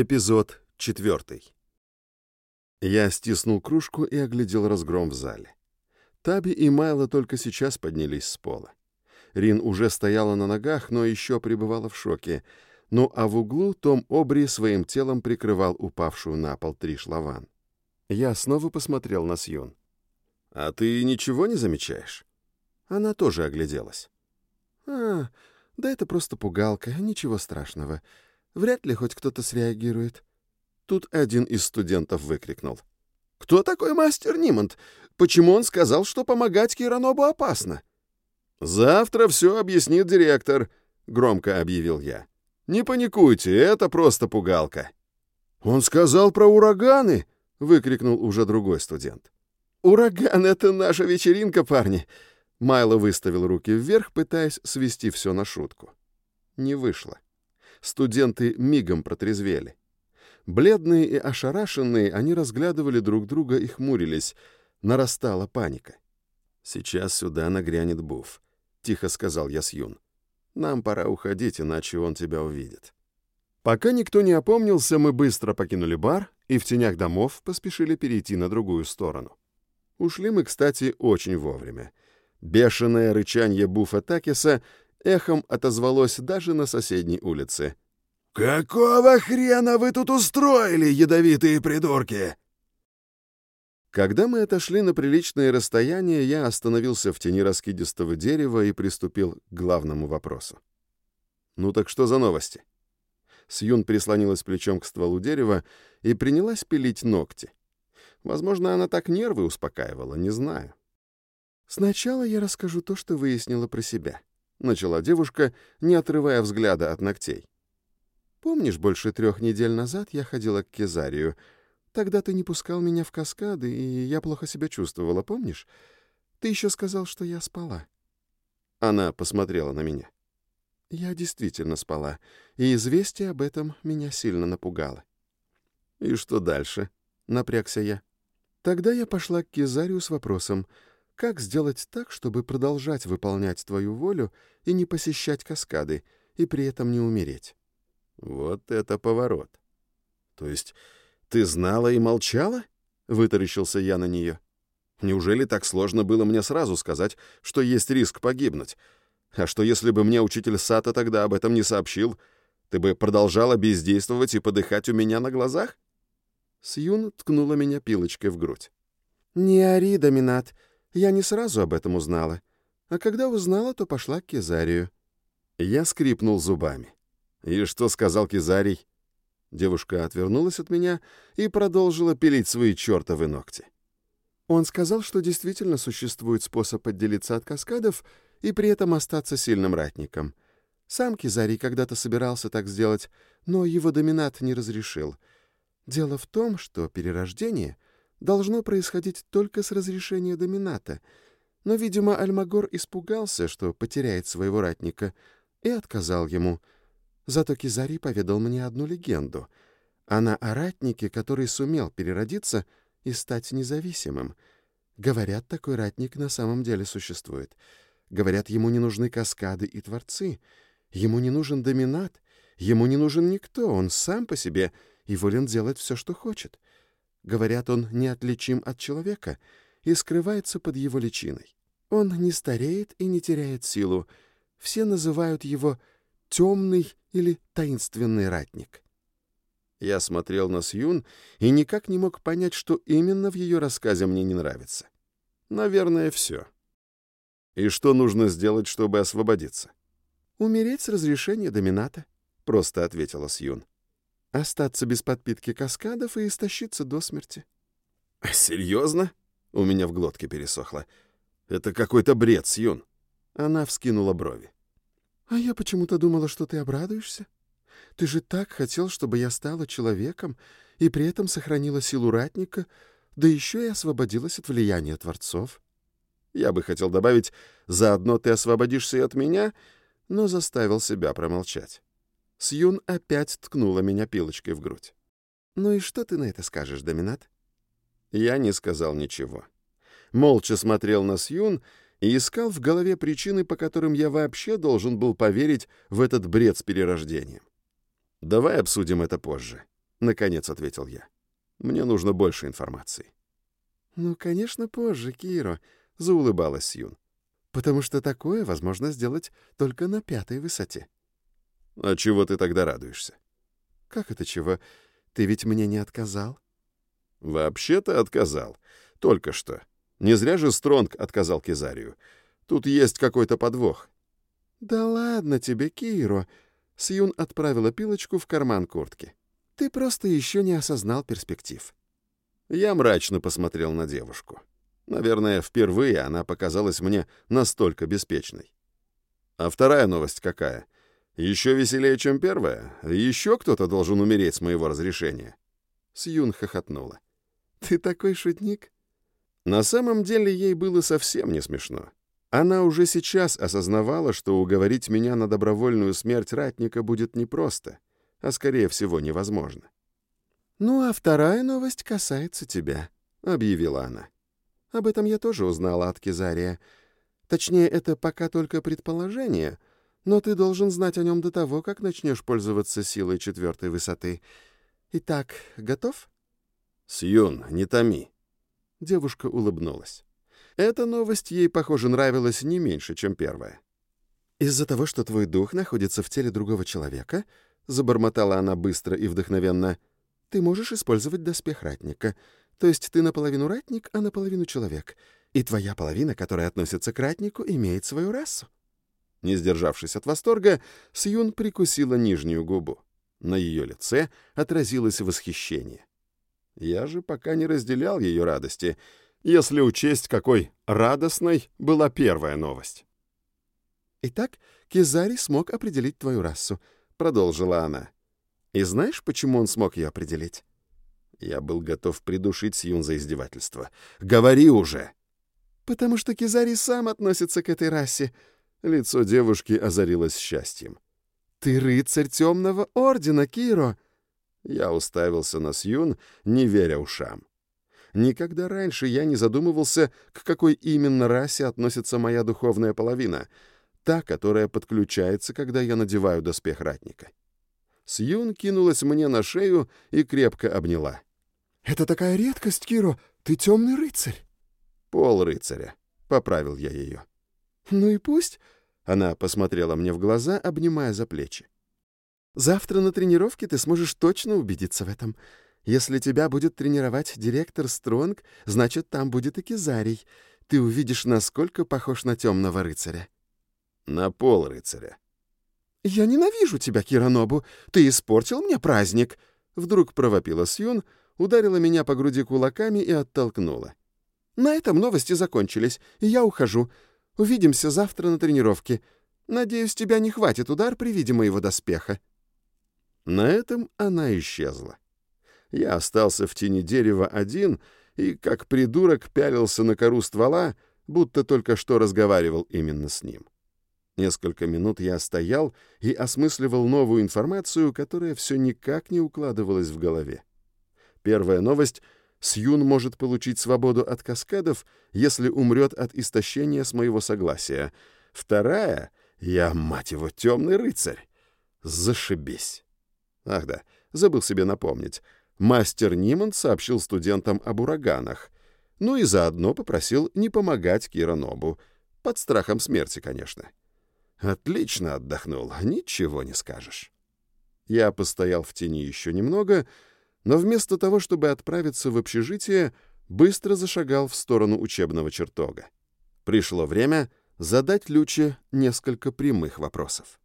Эпизод четвертый. Я стиснул кружку и оглядел разгром в зале. Таби и Майло только сейчас поднялись с пола. Рин уже стояла на ногах, но еще пребывала в шоке. Ну а в углу Том Обри своим телом прикрывал упавшую на пол Триш Лаван. Я снова посмотрел на Сьюн. «А ты ничего не замечаешь?» Она тоже огляделась. «А, да это просто пугалка, ничего страшного. Вряд ли хоть кто-то среагирует». Тут один из студентов выкрикнул. «Кто такой мастер Нимонт? Почему он сказал, что помогать Киранобу опасно?» «Завтра все объяснит директор», — громко объявил я. «Не паникуйте, это просто пугалка». «Он сказал про ураганы!» — выкрикнул уже другой студент. «Ураган — это наша вечеринка, парни!» Майло выставил руки вверх, пытаясь свести все на шутку. Не вышло. Студенты мигом протрезвели. Бледные и ошарашенные, они разглядывали друг друга и хмурились. Нарастала паника. «Сейчас сюда нагрянет Буф», — тихо сказал я Сьюн. «Нам пора уходить, иначе он тебя увидит». Пока никто не опомнился, мы быстро покинули бар и в тенях домов поспешили перейти на другую сторону. Ушли мы, кстати, очень вовремя. Бешеное рычанье Буфа Такиса эхом отозвалось даже на соседней улице. «Какого хрена вы тут устроили, ядовитые придурки?» Когда мы отошли на приличное расстояние, я остановился в тени раскидистого дерева и приступил к главному вопросу. «Ну так что за новости?» Сьюн прислонилась плечом к стволу дерева и принялась пилить ногти. Возможно, она так нервы успокаивала, не знаю. «Сначала я расскажу то, что выяснила про себя», — начала девушка, не отрывая взгляда от ногтей. «Помнишь, больше трех недель назад я ходила к Кезарию. Тогда ты не пускал меня в каскады, и я плохо себя чувствовала, помнишь? Ты еще сказал, что я спала». Она посмотрела на меня. Я действительно спала, и известие об этом меня сильно напугало. «И что дальше?» — напрягся я. Тогда я пошла к Кезарию с вопросом, как сделать так, чтобы продолжать выполнять твою волю и не посещать каскады, и при этом не умереть. Вот это поворот. То есть ты знала и молчала? Вытаращился я на нее. Неужели так сложно было мне сразу сказать, что есть риск погибнуть? А что, если бы мне учитель Сата тогда об этом не сообщил? Ты бы продолжала бездействовать и подыхать у меня на глазах? Сьюн ткнула меня пилочкой в грудь. «Не ори, Доминат. Я не сразу об этом узнала. А когда узнала, то пошла к Кизарию». Я скрипнул зубами. «И что сказал Кизарий?» Девушка отвернулась от меня и продолжила пилить свои чертовы ногти. Он сказал, что действительно существует способ отделиться от каскадов и при этом остаться сильным ратником. Сам Кизарий когда-то собирался так сделать, но его доминат не разрешил. Дело в том, что перерождение должно происходить только с разрешения домината, но, видимо, Альмагор испугался, что потеряет своего ратника, и отказал ему — Зато Кизари поведал мне одну легенду. Она о ратнике, который сумел переродиться и стать независимым. Говорят, такой ратник на самом деле существует. Говорят, ему не нужны каскады и творцы. Ему не нужен доминат. Ему не нужен никто. Он сам по себе и волен делать все, что хочет. Говорят, он неотличим от человека и скрывается под его личиной. Он не стареет и не теряет силу. Все называют его темный или таинственный ратник. Я смотрел на Сьюн и никак не мог понять, что именно в ее рассказе мне не нравится. Наверное, все. И что нужно сделать, чтобы освободиться? «Умереть с разрешения домината», — просто ответила Сьюн. «Остаться без подпитки каскадов и истощиться до смерти». «Серьезно?» — у меня в глотке пересохло. «Это какой-то бред, Сьюн». Она вскинула брови. «А я почему-то думала, что ты обрадуешься. Ты же так хотел, чтобы я стала человеком и при этом сохранила силу ратника, да еще и освободилась от влияния творцов». Я бы хотел добавить, заодно ты освободишься и от меня, но заставил себя промолчать. Сьюн опять ткнула меня пилочкой в грудь. «Ну и что ты на это скажешь, Доминат?» Я не сказал ничего. Молча смотрел на Сьюн, и искал в голове причины, по которым я вообще должен был поверить в этот бред с перерождением. Давай обсудим это позже. — наконец ответил я. «Мне нужно больше информации». «Ну, конечно, позже, Киро», — заулыбалась Сьюн. «Потому что такое возможно сделать только на пятой высоте». «А чего ты тогда радуешься?» «Как это чего? Ты ведь мне не отказал?» «Вообще-то отказал. Только что. Не зря же Стронг отказал Кизарию. Тут есть какой-то подвох». «Да ладно тебе, Киро!» Сьюн отправила пилочку в карман куртки. «Ты просто еще не осознал перспектив». Я мрачно посмотрел на девушку. Наверное, впервые она показалась мне настолько беспечной. А вторая новость какая? Еще веселее, чем первая? Еще кто-то должен умереть с моего разрешения. Сьюн хохотнула. «Ты такой шутник?» На самом деле ей было совсем не смешно. Она уже сейчас осознавала, что уговорить меня на добровольную смерть ратника будет непросто, а скорее всего невозможно. «Ну, а вторая новость касается тебя», — объявила она. «Об этом я тоже узнала от Кизария. Точнее, это пока только предположение, но ты должен знать о нем до того, как начнешь пользоваться силой четвертой высоты. Итак, готов?» «Сьюн, не томи». Девушка улыбнулась. Эта новость ей, похоже, нравилась не меньше, чем первая. «Из-за того, что твой дух находится в теле другого человека», — забормотала она быстро и вдохновенно, — ты можешь использовать доспех ратника. То есть ты наполовину ратник, а наполовину человек. И твоя половина, которая относится к ратнику, имеет свою расу. Не сдержавшись от восторга, Сьюн прикусила нижнюю губу. На ее лице отразилось восхищение. Я же пока не разделял ее радости, если учесть, какой радостной была первая новость. «Итак, Кизари смог определить твою расу», — продолжила она. И знаешь, почему он смог ее определить? Я был готов придушить Сьюн за издевательство. «Говори уже!» «Потому что Кизари сам относится к этой расе». Лицо девушки озарилось счастьем. «Ты рыцарь темного ордена, Киро!» Я уставился на Сьюн, не веря ушам. Никогда раньше я не задумывался, к какой именно расе относится моя духовная половина, та, которая подключается, когда я надеваю доспех ратника. Сьюн кинулась мне на шею и крепко обняла. «Это такая редкость, Киро! Ты темный рыцарь!» «Пол рыцаря», — поправил я ее. «Ну и пусть», — она посмотрела мне в глаза, обнимая за плечи. «Завтра на тренировке ты сможешь точно убедиться в этом. Если тебя будет тренировать директор Стронг, значит, там будет и Кизарий. Ты увидишь, насколько похож на темного рыцаря». «На пол рыцаря», «Я ненавижу тебя, Киранобу! Ты испортил мне праздник!» Вдруг провопила Сьюн, ударила меня по груди кулаками и оттолкнула. «На этом новости закончились, и я ухожу. Увидимся завтра на тренировке. Надеюсь, тебя не хватит удар при виде моего доспеха». На этом она исчезла. Я остался в тени дерева один и, как придурок, пялился на кору ствола, будто только что разговаривал именно с ним. Несколько минут я стоял и осмысливал новую информацию, которая все никак не укладывалась в голове. Первая новость — Сьюн может получить свободу от каскадов, если умрет от истощения с моего согласия. Вторая — я, мать его, темный рыцарь. Зашибись. Ах да, забыл себе напомнить. Мастер Ниман сообщил студентам об ураганах. Ну и заодно попросил не помогать Кира Нобу. Под страхом смерти, конечно. — Отлично отдохнул, ничего не скажешь. Я постоял в тени еще немного, но вместо того, чтобы отправиться в общежитие, быстро зашагал в сторону учебного чертога. Пришло время задать Люче несколько прямых вопросов.